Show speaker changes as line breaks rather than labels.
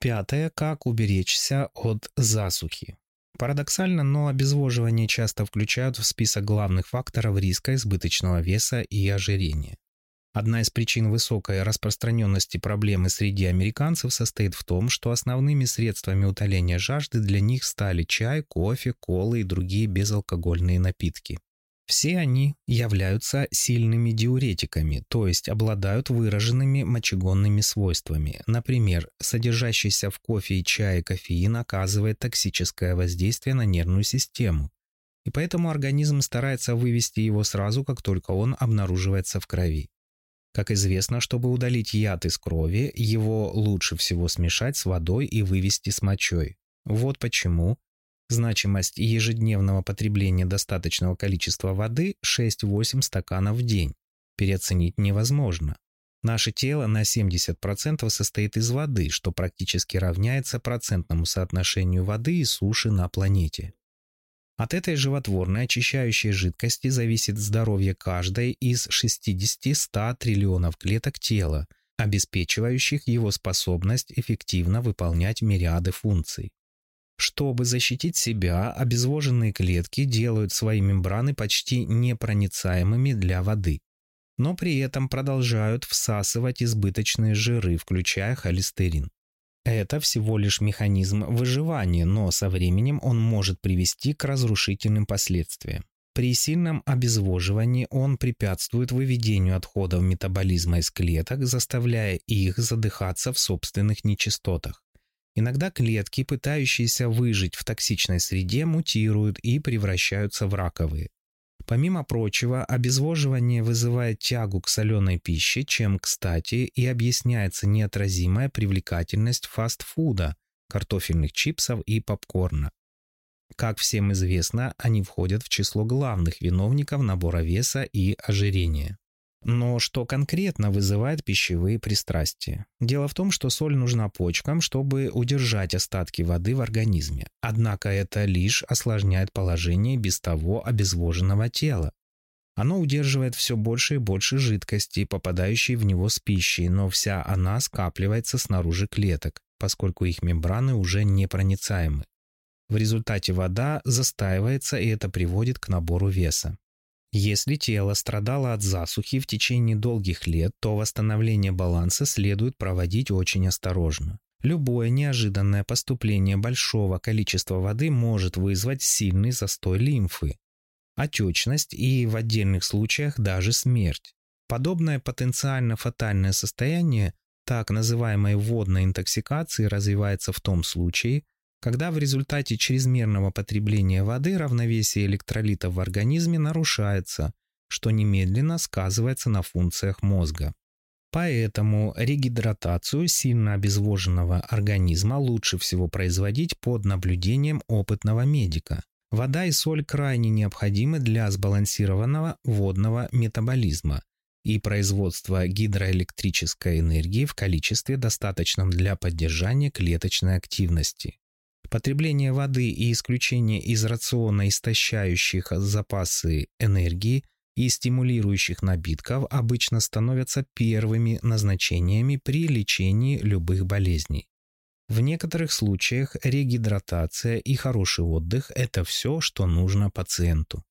Пятое, как уберечься от засухи. Парадоксально, но обезвоживание часто включают в список главных факторов риска избыточного веса и ожирения. Одна из причин высокой распространенности проблемы среди американцев состоит в том, что основными средствами утоления жажды для них стали чай, кофе, колы и другие безалкогольные напитки. Все они являются сильными диуретиками, то есть обладают выраженными мочегонными свойствами. Например, содержащийся в кофе и чае кофеин оказывает токсическое воздействие на нервную систему. И поэтому организм старается вывести его сразу, как только он обнаруживается в крови. Как известно, чтобы удалить яд из крови, его лучше всего смешать с водой и вывести с мочой. Вот почему Значимость ежедневного потребления достаточного количества воды 6-8 стаканов в день. Переоценить невозможно. Наше тело на 70% состоит из воды, что практически равняется процентному соотношению воды и суши на планете. От этой животворной очищающей жидкости зависит здоровье каждой из 60-100 триллионов клеток тела, обеспечивающих его способность эффективно выполнять мириады функций. Чтобы защитить себя, обезвоженные клетки делают свои мембраны почти непроницаемыми для воды, но при этом продолжают всасывать избыточные жиры, включая холестерин. Это всего лишь механизм выживания, но со временем он может привести к разрушительным последствиям. При сильном обезвоживании он препятствует выведению отходов метаболизма из клеток, заставляя их задыхаться в собственных нечистотах. Иногда клетки, пытающиеся выжить в токсичной среде, мутируют и превращаются в раковые. Помимо прочего, обезвоживание вызывает тягу к соленой пище, чем, кстати, и объясняется неотразимая привлекательность фастфуда, картофельных чипсов и попкорна. Как всем известно, они входят в число главных виновников набора веса и ожирения. Но что конкретно вызывает пищевые пристрастия? Дело в том, что соль нужна почкам, чтобы удержать остатки воды в организме. Однако это лишь осложняет положение без того обезвоженного тела. Оно удерживает все больше и больше жидкости, попадающей в него с пищей, но вся она скапливается снаружи клеток, поскольку их мембраны уже непроницаемы. В результате вода застаивается, и это приводит к набору веса. Если тело страдало от засухи в течение долгих лет, то восстановление баланса следует проводить очень осторожно. Любое неожиданное поступление большого количества воды может вызвать сильный застой лимфы, отечность и в отдельных случаях даже смерть. Подобное потенциально фатальное состояние так называемой водной интоксикации развивается в том случае, когда в результате чрезмерного потребления воды равновесие электролитов в организме нарушается, что немедленно сказывается на функциях мозга. Поэтому регидратацию сильно обезвоженного организма лучше всего производить под наблюдением опытного медика. Вода и соль крайне необходимы для сбалансированного водного метаболизма и производства гидроэлектрической энергии в количестве достаточном для поддержания клеточной активности. Потребление воды и исключение из рациона истощающих запасы энергии и стимулирующих набитков обычно становятся первыми назначениями при лечении любых болезней. В некоторых случаях регидратация и хороший отдых – это все, что нужно пациенту.